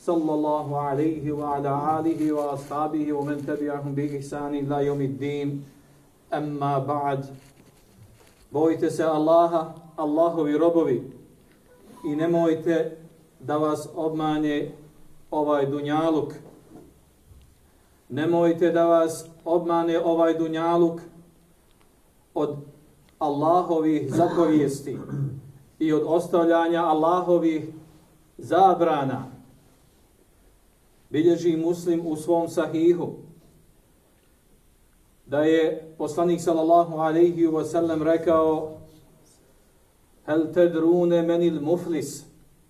صلى الله عليه وعلى آله وأصحابه ومن تبعهم بإحسان إلى يوم الدين أما بعد Bojite se Allaha, Allahovi robovi i nemojte da vas obmanje ovaj dunjaluk. Nemojte da vas obmane ovaj dunjaluk od Allahovih zapovijesti i od ostavljanja Allahovih zabrana. Bilježi muslim u svom sahihu da je poslanik sallallahu alaihi wa sallam rekao Hel tedrune menil muflis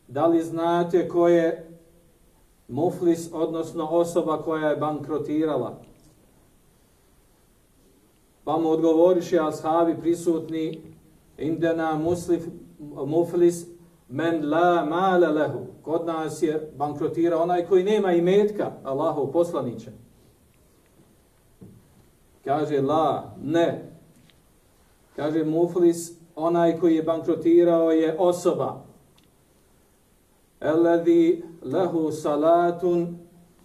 da li znate ko je muflis, odnosno osoba koja je bankrotirala? Pa mu odgovoriše ashabi prisutni indena muslif, muflis men la mala lehu. Kod nas je bankrotirao onaj koji nema imetka, Allahov poslaniće. Kaže la, ne. Kaže muflis, onaj koji je bankrotirao je osoba. Alladhi lehu salatun,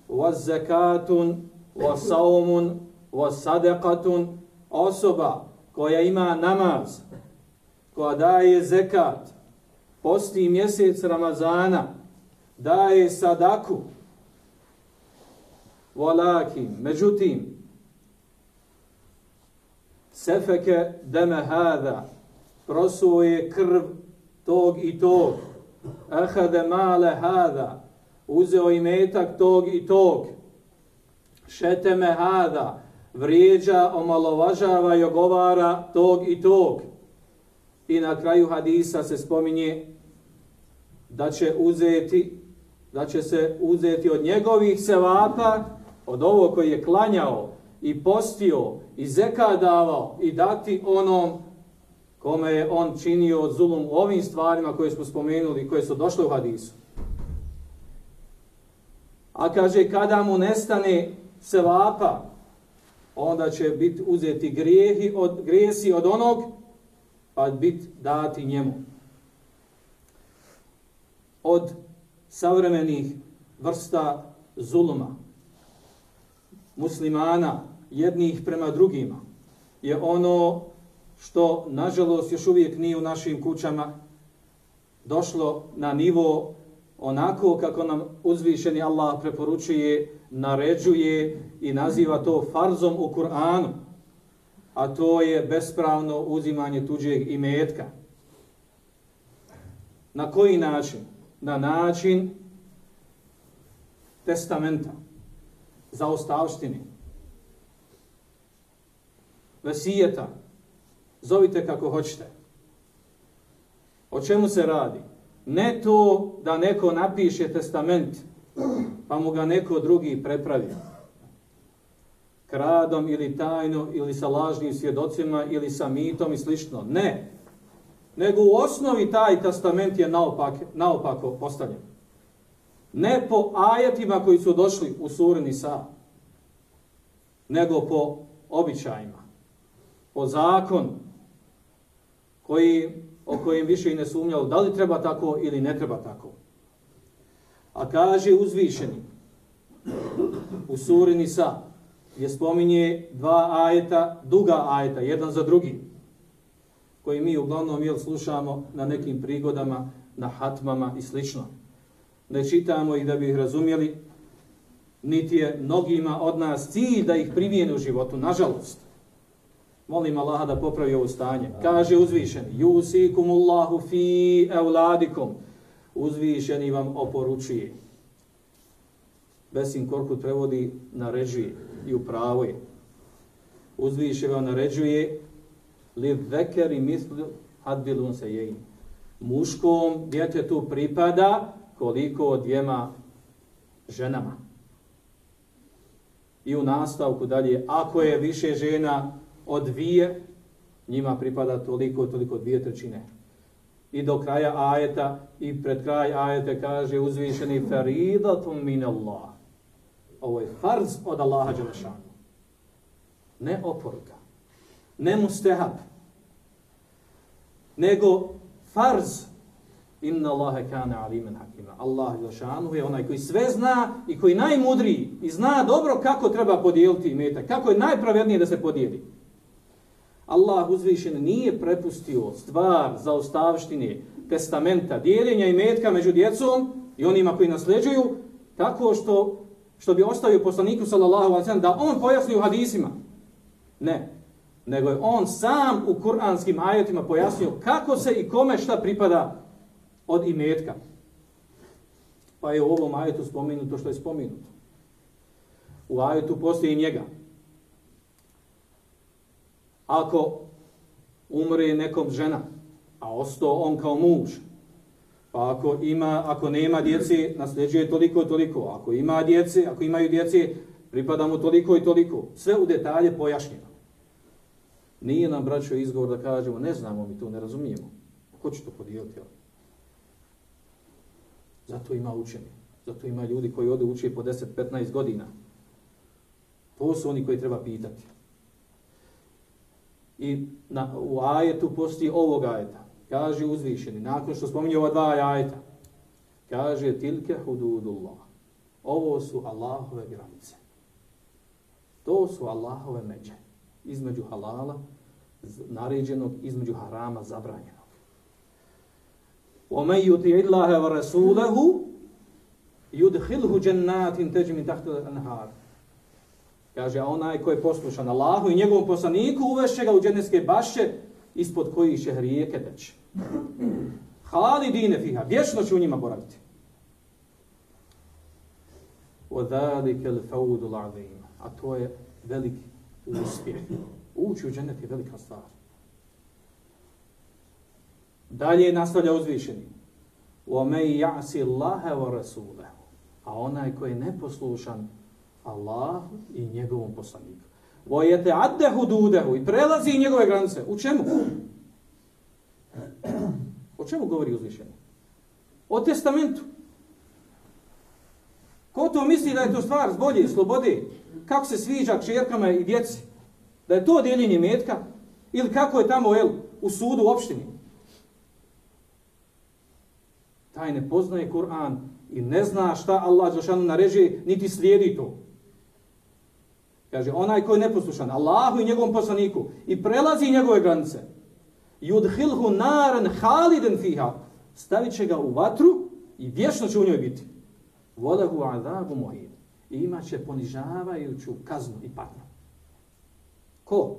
wa zakatun, wa saumun, wa sadaqatun. Osoba koja ima namaz, koja daje zekat, posti mjesec Ramazana, daje sadaku, Walakin, međutim, sefeke deme hada, prosuje krv tog i tog, ahade male hada, uzeo i metak tog i tog, šeteme hada, vrijeđa, omalovažava i ogovara tog i tog. I na kraju hadisa se spominje da će uzeti, da će se uzeti od njegovih sevapa, od ovog koji je klanjao i postio i zeka davao i dati onom kome je on činio zulum ovim stvarima koje smo spomenuli, koje su došle u hadisu. A kaže, kada mu nestane sevapa, onda će biti uzeti grijesi od onog, pa biti dati njemu. Od savremenih vrsta zuluma, muslimana, jednih prema drugima, je ono što, nažalost, još uvijek nije u našim kućama došlo na nivo onako kako nam uzvišeni Allah preporučuje, naređuje i naziva to farzom u Kur'anu, a to je bespravno uzimanje tuđeg imetka. Na koji način? Na način testamenta, za ostavštini, vesijeta, zovite kako hoćete. O čemu se radi? Ne to da neko napiše testament, pa mu ga neko drugi prepravi. Kradom ili tajno, ili sa lažnim svjedocima, ili sa mitom i slično. Ne. Nego u osnovi taj testament je naopak, naopako postavljen. Ne po ajetima koji su došli u suri Nisa, nego po običajima, po zakonu, koji, o kojem više i ne sumnjalo da li treba tako ili ne treba tako. A kaže uzvišeni u suri Nisa, gdje spominje dva ajeta, duga ajeta, jedan za drugi, koji mi uglavnom jel, slušamo na nekim prigodama, na hatmama i slično. Ne čitamo ih da bi ih razumjeli, niti je mnogima od nas cilj da ih primijene u životu, nažalost. Molim Allaha da popravi ovo stanje. Kaže uzvišeni, Jusikumullahu fi euladikum. Uzvišeni vam oporučuje. Besim Korkut prevodi naređuje i upravuje. Uzviše vam naređuje li vekeri mislu hadbilun se jejim. Muškom djetetu pripada koliko dvijema ženama. I u nastavku dalje, ako je više žena od dvije, njima pripada toliko, toliko dvije trećine. I do kraja ajeta, i pred kraj ajeta kaže uzvišeni faridatum min Allah. Ovo je farz od Allaha Đelešanu. Ne oporuka. Ne mustehab. Nego farz Inna Allahe kane alimen hakima. Allah je onaj koji sve zna i koji najmudriji i zna dobro kako treba podijeliti imetak. Kako je najpravednije da se podijeli. Allah uzvišen nije prepustio stvar za ostavštine testamenta, dijeljenja i metka među djecom i onima koji nasljeđuju, tako što, što bi ostavio poslaniku sallallahu alaihi da on pojasni u hadisima. Ne. Nego je on sam u kuranskim ajetima pojasnio kako se i kome šta pripada od imetka. Pa je u ovom ajetu spomenuto što je spomenuto. U ajetu postoji njega. Ako umre nekom žena, a ostao on kao muž, pa ako, ima, ako nema djece, nasljeđuje toliko i toliko. Ako ima djece, ako imaju djece, pripada mu toliko i toliko. Sve u detalje pojašnjeno. Nije nam, braćo, izgovor da kažemo, ne znamo mi to, ne razumijemo. Ko će to podijeliti? Zato ima učeni. Zato ima ljudi koji ode uči po 10-15 godina. To su oni koji treba pitati. I na, u ajetu postoji ovog ajeta. Kaže uzvišeni, nakon što spominje ova dva ajeta, kaže tilke hududullah. Ovo su Allahove granice. To su Allahove međe Između halala, naređenog, između harama, zabranjenog. وَمَنْ يُطِعِ اللَّهَ وَرَسُولَهُ يُدْخِلْهُ جَنَّاتٍ تَجْمِ تَحْتَ الْأَنْهَارِ Kaže, a onaj ko je poslušan Allahu i njegovom poslaniku uvešće ga u dženevske bašće ispod kojih će rijeke teći. Halidine fiha, vječno će u njima boraviti. وَذَلِكَ الْفَوْدُ الْعَظِيمُ A to je veliki uspjeh. Ući u dženet je velika stvar. Dalje nastavlja uzvišeni. وَمَنْ يَعْسِ اللَّهَ وَرَسُولَهُ A onaj koji je neposlušan Allah i njegovom poslaniku. Vojete adde hududehu i prelazi njegove granice. U čemu? O čemu govori uzvišeni? O testamentu. Ko to misli da je to stvar zbolje i slobode? kako se sviđa čerkama i djeci? Da je to dijeljenje metka? Ili kako je tamo el, u sudu u opštini? taj ne poznaje Kur'an i ne zna šta Allah Đelšanu naređe, niti slijedi to. Kaže, onaj koji je neposlušan, Allahu i njegovom poslaniku i prelazi njegove granice, yudhilhu naran haliden fiha, stavit će ga u vatru i vječno će u njoj biti. Volehu adabu muhin. I imat će ponižavajuću kaznu i patnju. Ko?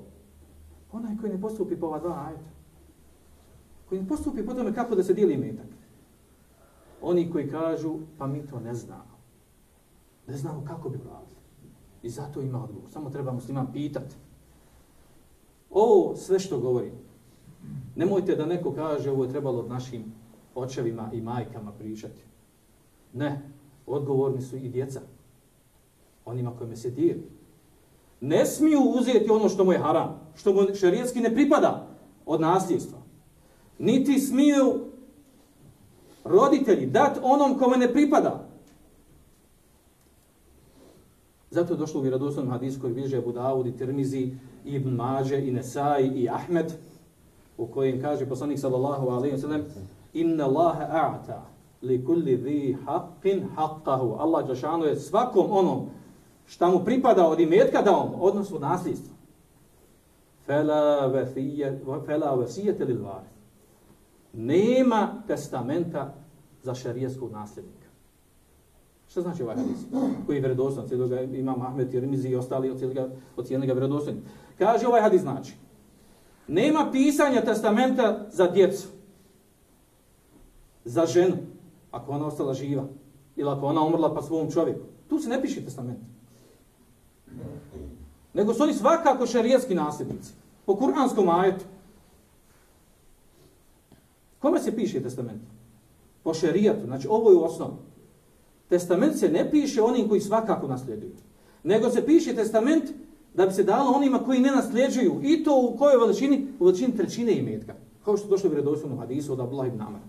Onaj koji ne postupi po ova dva ajta. Koji ne postupi po tome kako da se dijeli imetak. Oni koji kažu, pa mi to ne znamo. Ne znamo kako bi uradili. I zato ima odgovor. Samo treba musliman pitati. Ovo sve što govorim, nemojte da neko kaže ovo je trebalo našim očevima i majkama pričati. Ne, odgovorni su i djeca. Onima kojima se dijeli. Ne smiju uzeti ono što mu je haram, što mu šerijetski ne pripada od nasljedstva. Niti smiju roditelji dat onom kome ne pripada. Zato je došlo u vjerodostojnom hadisu koji bliže Abu Dawud i Tirmizi, Ibn Mađe i Nesai i Ahmed, u kojem kaže poslanik sallallahu alaihi wa sallam Inna Allahe a'ta li kulli dhi haqqin haqqahu. Allah je svakom onom šta mu pripada od imetka dao mu, odnosno nasljedstva. Fela vesijete varith nema testamenta za šarijeskog nasljednika. Što znači ovaj hadis? Koji je vredostan, cijelo ga ima Ahmed Tirmizi i ostali ocijenili ga vredostan. Kaže ovaj hadis znači, nema pisanja testamenta za djecu, za ženu, ako ona ostala živa, ili ako ona umrla pa svom čovjeku. Tu se ne piše testament. Nego su oni svakako šarijetski nasljednici. Po kuranskom ajetu. Kome se piše testament? Po šerijatu. Znači, ovo je u osnovu. Testament se ne piše onim koji svakako nasljeduju. nego se piše testament da bi se dalo onima koji ne nasljeđuju. I to u kojoj veličini? U veličini trećine imetka. Kao što je došlo u vjerodostojnom hadisu od Abdullah ibn Amr.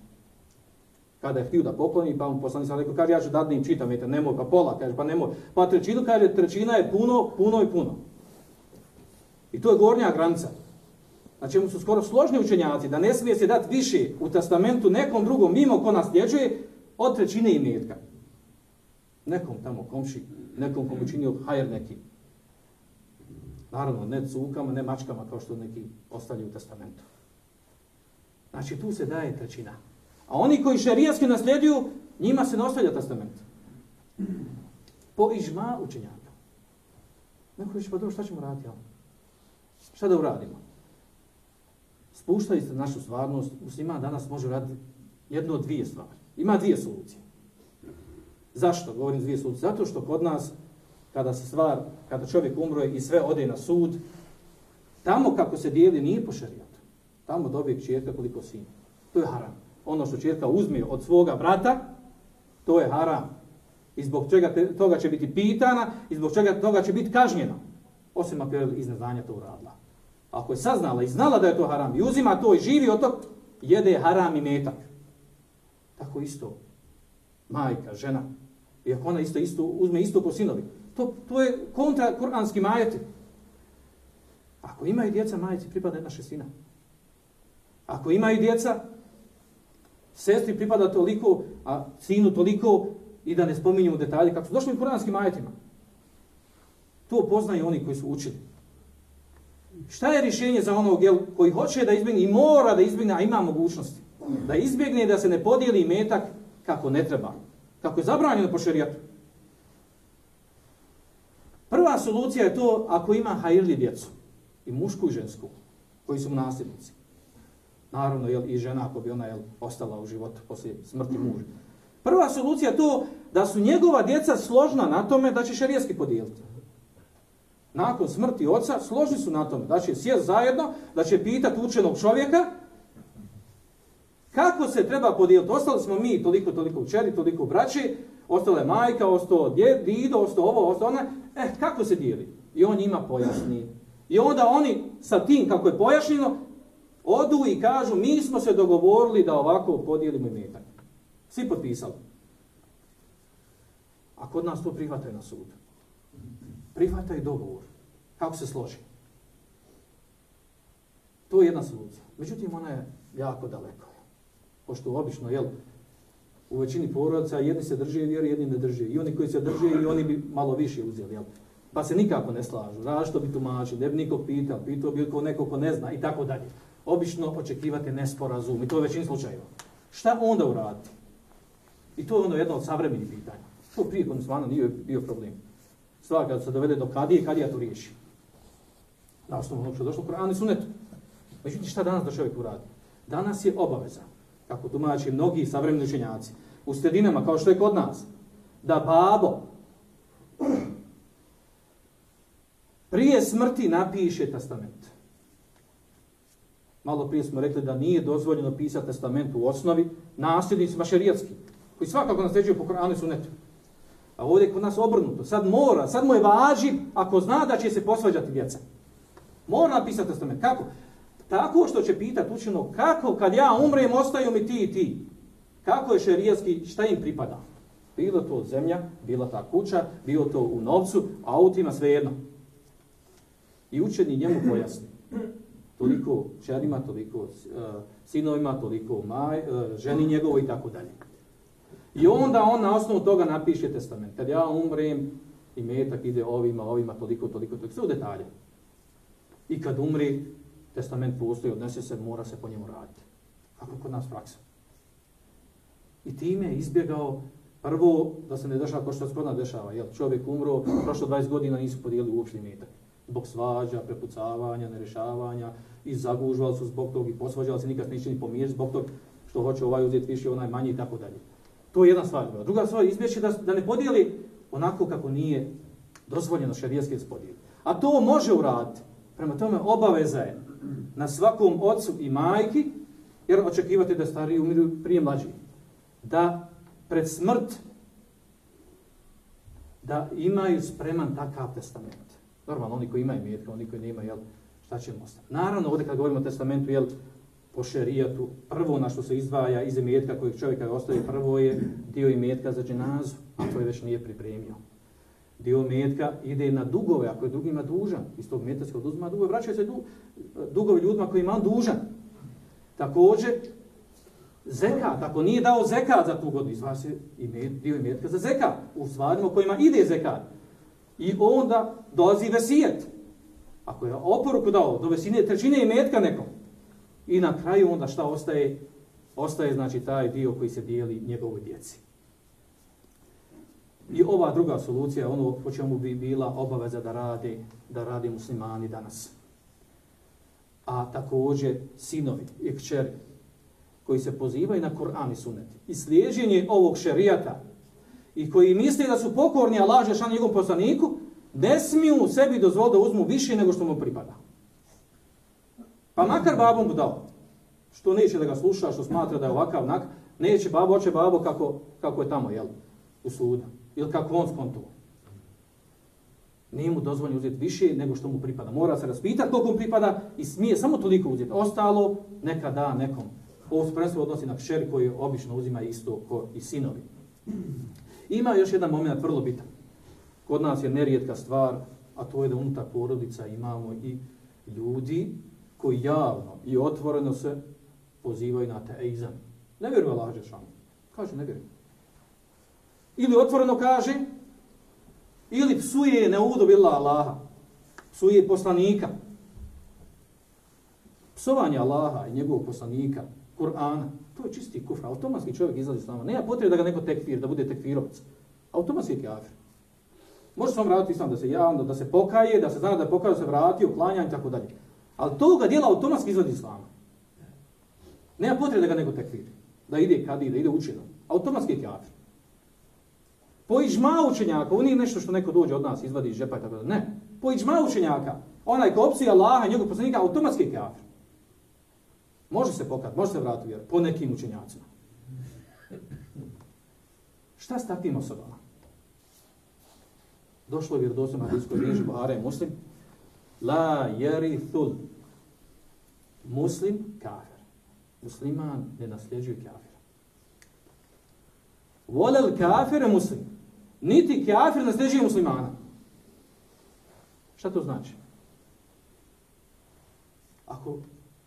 Kada je htio da pokloni, pa mu poslanik sam rekao, kaže, ja ću dadnim čitam, ne nemoj, pa pola, kaže, pa nemoj. Pa trećinu, kaže, trećina je puno, puno i puno. I to je gornja granica. Na čemu su skoro složni učenjaci, da ne smije se dati više u testamentu nekom drugom mimo ko nasljeđuje od trećine imetka. Nekom tamo komši, nekom komu činio hajer neki. Naravno, ne cukama, ne mačkama kao što neki ostavljaju u testamentu. Znači, tu se daje trećina. A oni koji šerijatski nasljeduju, njima se ne testament. Po ižma učenjaka. Neko reći, pa dobro, šta ćemo raditi? Šta da uradimo? Spuštali ste našu stvarnost, muslima danas može raditi jedno od dvije stvari. Ima dvije solucije. Zašto govorim dvije solucije? Zato što kod nas, kada se stvar, kada čovjek umroje i sve ode na sud, tamo kako se dijeli nije po šarijatu. Tamo dobije čerka koliko sin. To je haram. Ono što čerka uzme od svoga brata, to je haram. I zbog čega toga će biti pitana i zbog čega toga će biti kažnjena. Osim ako je iz neznanja to uradila. Ako je saznala i znala da je to haram i uzima to i živi od tog, jede haram i metak. Tako isto majka, žena, i ako ona isto, isto, uzme isto po sinovi, to, to je kontra kuranski majeti. Ako imaju djeca, majci pripada jedna šestina. Ako imaju djeca, sestri pripada toliko, a sinu toliko, i da ne spominjemo detalje, kako su došli u kuranskim majetima. To poznaju oni koji su učili. Šta je rješenje za onog jel, koji hoće da izbjegne i mora da izbjegne, a ima mogućnosti? Da izbjegne da se ne podijeli metak kako ne treba. Kako je zabranjeno po šerijatu. Prva solucija je to ako ima hajirli djecu. I mušku i žensku. Koji su nasljednici. Naravno, jel, i žena ako bi ona jel, ostala u životu poslije smrti muža. Prva solucija je to da su njegova djeca složna na tome da će šerijetski podijeliti nakon smrti oca, složni su na tome da će sjest zajedno, da će pitati učenog čovjeka kako se treba podijeliti. Ostali smo mi toliko, toliko učeri, toliko braći, ostala je majka, ostao djed, dido, ostao ovo, ostao ona. Eh, kako se dijeli? I on njima pojasni. I onda oni sa tim kako je pojašnjeno, odu i kažu mi smo se dogovorili da ovako podijelimo imetak. Svi potpisali. A kod nas to prihvataju na sudu prihvataju dogovor. Kako se složi. To je jedna solucija. Međutim, ona je jako daleko. Pošto obično, jel, u većini porodica jedni se drže vjeri, jedni ne drže. I oni koji se drže i oni bi malo više uzeli, jel? Pa se nikako ne slažu. Različito bi tumačili, ne bi niko pitao, pitao bi ko neko ko ne zna i tako dalje. Obično očekivati nesporazum i to je većini slučajeva. Šta onda uraditi? I to je ono jedno od savremenih pitanja. To prije kod muslimana nije bio problem stvar kad se dovede do kadije, kadija to riješi. Na osnovu onog što je došlo Kur'an i sunetu. Međutim, šta danas da čovjek uradi? Danas je obaveza, kako tumači mnogi savremeni učenjaci, u sredinama kao što je kod nas, da babo prije smrti napiše testament. Malo prije smo rekli da nije dozvoljeno pisati testament u osnovi nasljednicima šerijatski, koji svakako nasljeđuju po Koranu i Sunetu. A ovdje je kod nas obrnuto. Sad mora, sad mu je važi ako zna da će se posvađati djeca. Mora napisati testament. Kako? Tako što će pitati učeno kako kad ja umrem ostaju mi ti i ti. Kako je šerijatski, šta im pripada? Bilo to zemlja, bila ta kuća, bilo to u novcu, autima, svejedno. I učeni njemu pojasni. Toliko čerima, toliko uh, sinovima, toliko uh, ženi njegovo i tako dalje. I onda on na osnovu toga napiše testament. Kad ja umrem, i metak ide ovima, ovima, toliko, toliko, toliko, sve u detalje. I kad umri, testament postoji, odnese se, mora se po njemu raditi. Kako kod nas praksa. I time je izbjegao prvo da se ne dešava kao što se kod nas dešava. Jel, čovjek umro, prošlo 20 godina nisu podijelili uopšte metak. Zbog svađa, prepucavanja, nerešavanja, i zagužvali su zbog tog i posvađali se, nikad neće ni pomiriti zbog tog što hoće ovaj uzeti više, onaj manji i tako dalje. To je jedna stvar. Druga stvar, izbjeći da, da ne podijeli onako kako nije dozvoljeno šarijski da podijeli. A to može uraditi. Prema tome, obaveza je na svakom ocu i majki, jer očekivate da stariji umiru prije mlađi, da pred smrt da imaju spreman takav testament. Normalno, oni koji imaju imetka, oni koji nemaju, jel, šta ćemo ostati. Naravno, ovdje kad govorimo o testamentu, jel, po šerijatu, prvo na što se izdvaja iz imetka kojeg čovjeka ostaje, prvo je dio imetka za dženazu, a to je već nije pripremio. Dio imetka ide na dugove, ako je drugima dužan, iz tog imetka se oduzima dugove, vraćaju se dugovi ljudima koji ima dužan. Također, zekat, ako nije dao zekat za tu godinu, izvaja se dio imetka za zekat, u stvarima kojima ide zekat. I onda dolazi vesijet. Ako je oporuku dao do visine trećine imetka nekom, i na kraju onda šta ostaje? Ostaje znači taj dio koji se dijeli njegovoj djeci. I ova druga solucija, ono po čemu bi bila obaveza da rade, da rade muslimani danas. A također sinovi i kćeri koji se pozivaju na Kur'an i Sunet i slijeđenje ovog šerijata i koji misle da su pokorni, a laže šan njegovom poslaniku, ne smiju sebi dozvoliti da uzmu više nego što mu pripada. Pa makar babom mu dao. Što neće da ga sluša, što smatra da je ovakav nak, neće babo, oće babo kako, kako je tamo, jel? U sudu. Ili kako on skontuo. Nije mu dozvoljeno uzeti više nego što mu pripada. Mora se raspitati koliko mu pripada i smije samo toliko uzeti. Ostalo neka da nekom. Ovo se prvenstvo odnosi na kćer koji obično uzima isto ko i sinovi. Ima još jedan moment vrlo bitan. Kod nas je nerijetka stvar, a to je da unutar porodica imamo i ljudi koji javno i otvoreno se pozivaju na teizam. Ne vjeruje Allah. Kaže, ne vjeruje. Ili otvoreno kaže, ili psuje neudu Allaha, psuje poslanika. Psovanje Allaha i njegovog poslanika, Kur'ana, to je čisti kufra. Automatski čovjek izlazi s nama. Nema potrebe da ga neko tekfir, da bude tekfirovac. Automatski je kafir. Može se vratiti islam da se javno, da se pokaje, da se zna da je da se vrati, uklanja i tako dalje. Ali toga dijela automatski izvodi islama. Nema potrebe da ga neko tekfiri. Da ide kad ide, ide učinom. Automatski je kafir. Po ižma učenjaka, ovo nije nešto što neko dođe od nas, izvadi iz žepa i tako da. Ne. Po ižma učenjaka, onaj ko opsije Allaha i njegov poslanika, automatski je. Može se pokati, može se vratiti po nekim učenjacima. Šta s takvim osobama? Došlo je vjerodostojno na hadijskoj riječi Buhara i Muslim. La jerithul muslim kafir. Musliman ne nasljeđuje kafir. Volel kafir muslim. Niti kafir nasljeđuje muslimana. Šta to znači? Ako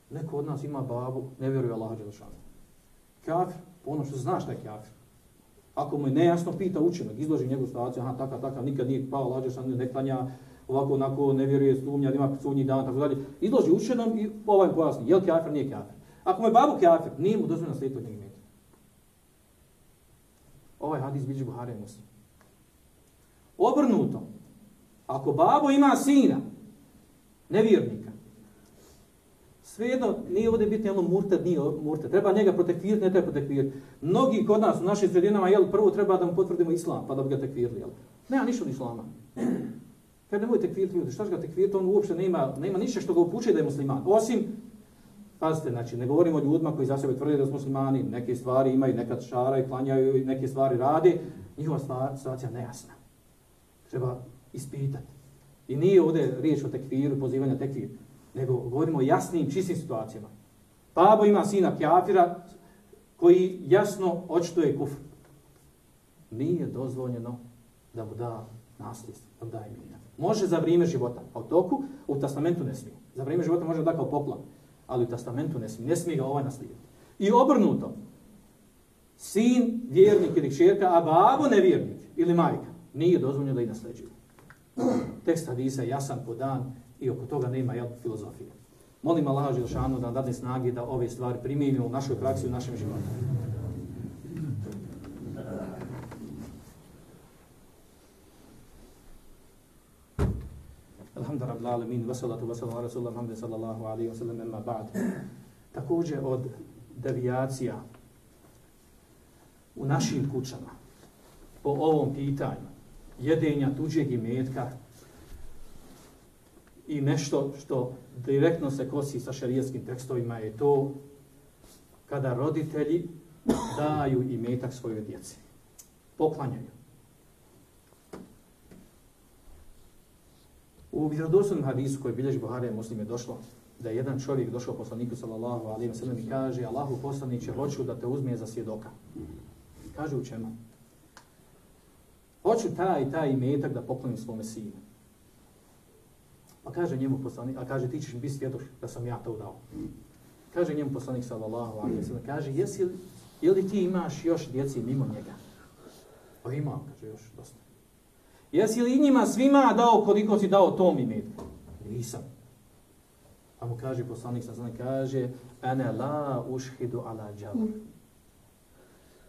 neko od nas ima babu, ne vjeruje Allah Đelešanu. Kafir, ono što znaš da je kafir. Ako mu je nejasno, pita učenog, izloži njegovu situaciju, aha, takav, takav, nikad nije pao Allah Đelešanu, ne klanja, ovako, onako, ne vjeruje, sumnja, ima sudnji dan, tako dalje. Izloži učenom i ovaj pojasni, je li kafir, nije kafir. Ako mu je babu kafir, nije mu dozvoljeno slijediti od njega. Ovaj hadis biđe Buhari i Muslim. Obrnuto, ako babo ima sina, nevjernika, svejedno nije ovdje bitno ono murtad, nije murtad. Treba njega protekvirati, ne treba protekvirati. Mnogi kod nas u našim sredinama, jel, prvo treba da mu potvrdimo islam, pa da bi ga tekvirali, jel. Nema ništa od islama. Kad nemoj tekvirati ljudi, šta će ga tekvirati, on uopće nema, nema ništa što ga upuće da je musliman. Osim, pazite, znači, ne govorimo o ljudima koji za sebe tvrde da su muslimani, neke stvari imaju, nekad šaraju, klanjaju, i neke stvari rade, njihova stvar, situacija nejasna. Treba ispitati. I nije ovdje riječ o tekviru, pozivanja tekvir, nego govorimo o jasnim, čistim situacijama. Babo ima sina kjafira koji jasno očituje kufr. Nije dozvoljeno da mu da nasljedstvo, da mu da imena. Može za vrijeme života, a u toku u testamentu ne smije. Za vrijeme života može da kao poplan, ali u testamentu ne smije. Ne smije ga ovaj naslijediti. I obrnuto, sin vjernik ili kćerka, a babo nevjernik ili majka, nije dozvoljeno da ih nasljeđuju. Tekst hadisa jasan po dan i oko toga nema jel, filozofije. Molim Allah Želšanu da dadne snage da ove stvari primjenimo u našoj praksi u našem životu. Alhamdulillah alamin, wa salatu wa salamu ala rasulillah Muhammed sallallahu alaihi wa sallam, emma ba'd. Također od devijacija u našim kućama po ovom pitanju jedenja tuđeg imetka i nešto što direktno se kosi sa šarijetskim tekstovima je to kada roditelji daju imetak svojoj djeci. Poklanjaju. U vjerodostojnom hadisu koji bilježi Buharija muslim je došlo da je jedan čovjek došao poslaniku sallallahu alejhi ve sellem i kaže Allahu poslanice hoću da te uzme za svjedoka. Kaže u čemu? Hoću taj i taj imetak da poklonim svome sinu. Pa kaže njemu poslanik, a kaže ti ćeš biti svjedok da sam ja to dao. Kaže njemu poslanik sallallahu alejhi ve sellem, kaže jesi li, je li ti imaš još djeci mimo njega? Pa ima, kaže još dosta. Jesi li njima svima dao koliko si dao tom imetku? Nisam. Pa mu kaže poslanik sa zna, kaže ene la ušhidu ala džabr.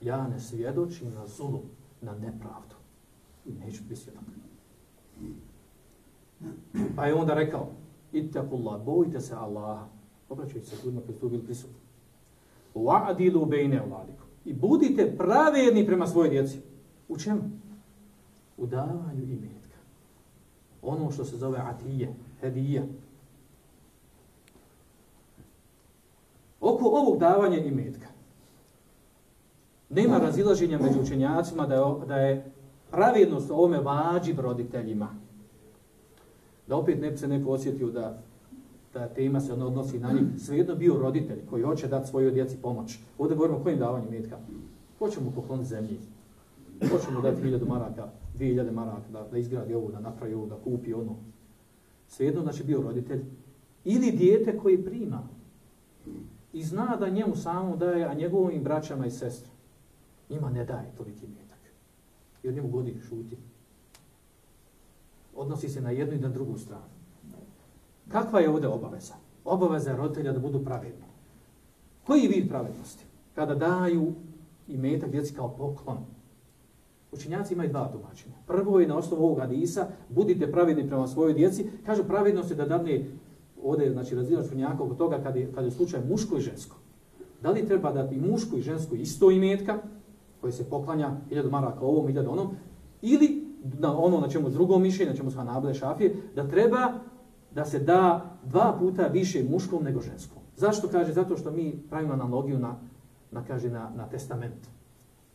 Ja ne svjedočim na zulum, na nepravdu. Neću biti svjedok. Pa je onda rekao, ittakullah, bojite se Allaha. Obraćajte se ljudima koji su bili prisutni. Wa'adilu bejne. I budite pravedni prema svojoj djeci. U čemu? U davanju imetka. Ono što se zove atije, hedija. Oko ovog davanja imetka. Nema razilaženja među učenjacima da je, da je pravednost ovome vađi roditeljima. Da opet ne bi se neko osjetio da ta tema se odnosi na njih. Svejedno bio roditelj koji hoće dati svojoj djeci pomoć. Ovdje govorimo o kojim davanju imetka. Hoćemo pokloniti zemlji. Hoćemo dati hiljadu maraka, dvije hiljade maraka da, da izgradi ovo, da napravi ovo, da kupi ono. Svejedno znači bio roditelj. Ili dijete koji prima i zna da njemu samo daje, a njegovim braćama i sestri njima ne daje toliki metak. Jer njemu godi šuti. Odnosi se na jednu i na drugu stranu. Kakva je ovdje obaveza? Obaveza je roditelja da budu pravedni. Koji je vid pravednosti? Kada daju i metak djeci kao poklon. Učinjaci imaju dva tumačenja. Prvo je na osnovu ovog hadisa, budite pravedni prema svojoj djeci. Kažu pravednost je da dadne ovdje znači, razdijelno učenjaka oko toga kada je, kad je slučaj muško i žensko. Da li treba dati mušku i žensku isto imetka, koje se poklanja hiljadu maraka ovom, hiljadu onom, ili na ono na čemu drugom mišljenju, na čemu smo nabile šafije, da treba da se da dva puta više muškom nego ženskom. Zašto kaže? Zato što mi pravimo analogiju na, na, kaže, na, na testament,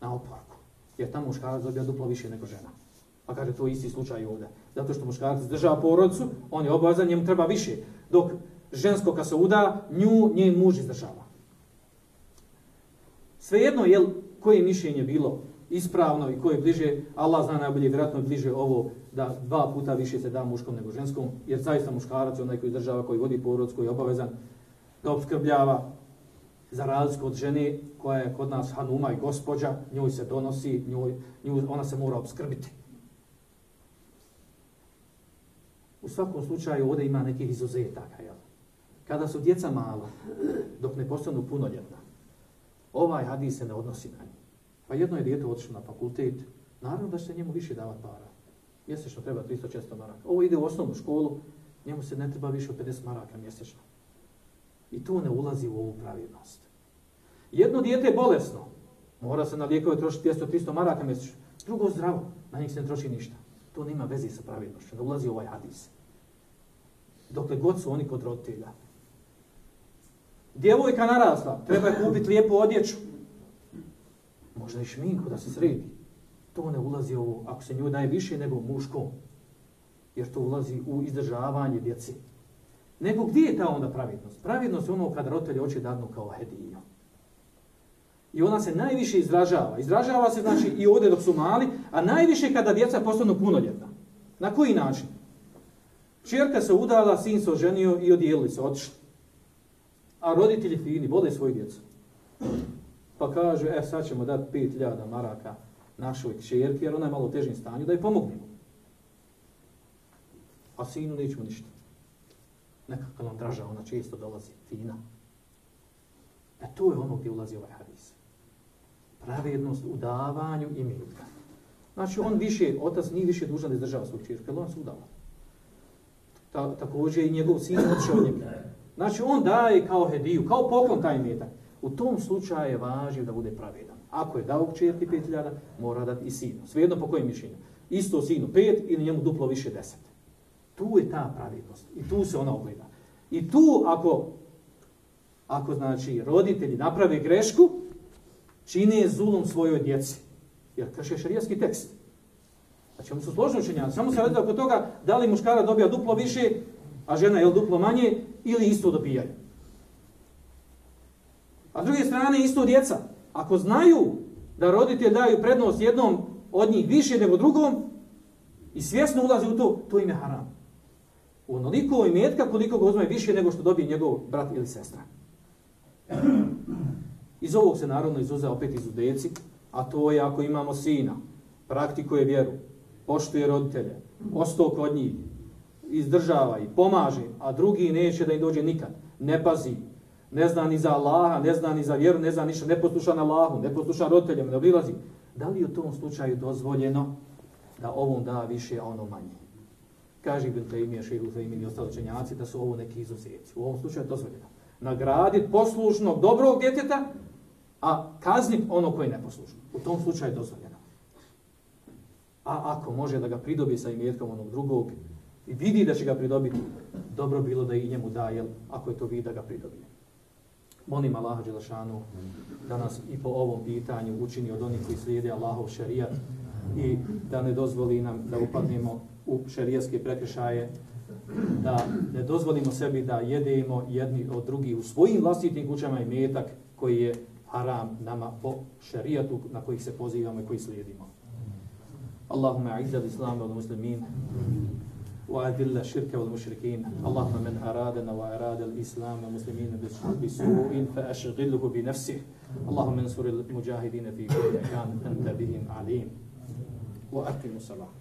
na oporku. Jer tamo muškarac dobija duplo više nego žena. Pa kaže, to je isti slučaj ovdje. Zato što muškarac država porodcu, on je obavezan, njemu treba više. Dok žensko kad se uda, nju njen muž izdržava. Svejedno, jel, koje mišljenje bilo ispravno i koje bliže, Allah zna najbolje, vjerojatno bliže ovo da dva puta više se da muškom nego ženskom, jer zaista muškarac je onaj koji država, koji vodi porod, koji je obavezan da obskrbljava za razliku od žene koja je kod nas hanuma i gospođa, njoj se donosi, njoj, ona se mora obskrbiti. U svakom slučaju ovdje ima nekih izuzetaka. Jel? Kada su djeca mala, dok ne postanu punoljetna, ovaj hadis se ne odnosi na njih. Pa jedno je djete otišlo na fakultet, naravno da će se njemu više davati para. Mjesečno treba 300-400 maraka. Ovo ide u osnovnu školu, njemu se ne treba više od 50 maraka mjesečno. I to ne ulazi u ovu pravilnost. Jedno dijete je bolesno, mora se na lijekove trošiti 200-300 maraka mjesečno. Drugo zdravo, na njih se ne troši ništa. To nema veze sa pravilnošću, ne ulazi u ovaj hadis. Dokle god su oni kod roditelja. Djevojka narasla, treba je kupiti lijepu odjeću. Možda i šminku da se sredi. To ne ulazi u ako se nju daje više nego muškom. Jer to ulazi u izdržavanje djeci. Nego gdje je ta onda pravidnost? Pravidnost je ono kad roditelji hoće dadnu kao hediju. I ona se najviše izražava. Izražava se znači i ovdje dok su mali, a najviše kada djeca postanu punoljetna. Na koji način? Čerka se udala, sin se oženio i odijelili se, otišli. A roditelji fini, vole svoju djecu. Pa kažu, e, sad ćemo dati 5000 maraka našoj čerki, jer ona je malo u težim stanju, da je pomognemo. A sinu nećemo ništa. Nekako nam draža, ona često dolazi, fina. E to je ono gdje ulazi ovaj hadis. Pravednost u davanju i minutka. Znači on više, otac nije više dužan da izdržava svog čirka, jer on se udala. Ta, također i njegov sin otišao njega. Znači on daje kao hediju, kao poklon taj metak. U tom slučaju je važno da bude pravedan. Ako je dao čerki 5000, mora dati i sinu. Svejedno po kojem mišljenju. Isto sinu 5 ili njemu duplo više 10. Tu je ta pravednost. I tu se ona ogleda. I tu ako, ako znači roditelji naprave grešku, čine zulom svojoj djeci. Jer krše šarijski tekst. Znači, oni su složni učenjaci. Samo se radi oko toga da li muškara dobija duplo više, a žena je duplo manje, ili isto dobijaju. A s druge strane, isto djeca. Ako znaju da roditelj daju prednost jednom od njih više nego drugom i svjesno ulazi u to, to im je haram. Onoliko imetka koliko ga uzme više nego što dobije njegov brat ili sestra. Iz ovog se naravno izuze opet izudeci, a to je ako imamo sina, praktikuje vjeru, poštuje roditelje, ostao kod njih, izdržava i pomaže, a drugi neće da im dođe nikad, ne pazi, ne zna ni za Allaha, ne zna ni za vjeru, ne zna ništa, ne posluša na Allahu, ne posluša roditeljem, ne obilazi. Da li je u tom slučaju dozvoljeno da ovom da više, a ono manje? Kaže Ibn Taymije, Šehu Taymije i ostali učenjaci da su ovo neki izuzeci. U ovom slučaju je dozvoljeno. Nagraditi poslušnog, dobrog djeteta, a kazniti ono koje je neposlušno. U tom slučaju je dozvoljeno. A ako može da ga pridobi sa imetkom onog drugog i vidi da će ga pridobiti, dobro bilo da i njemu da, jel, ako je to vidi da ga pridobije. Molim Allaha Đelešanu da nas i po ovom pitanju učini od onih koji slijede Allahov šarijat i da ne dozvoli nam da upadnemo u šarijaske prekršaje, da ne dozvolimo sebi da jedemo jedni od drugih u svojim vlastitim kućama i metak koji je haram nama po šarijatu na kojih se pozivamo i koji slijedimo. Allahumma a'izza al-islam wal muslimin وأذل الشرك والمشركين. اللهم من أرادنا وأراد الإسلام والمسلمين بسوء فأشغله بنفسه. اللهم انصر المجاهدين في كل مكان. أنت بهم عليم. وأقم الصلاة.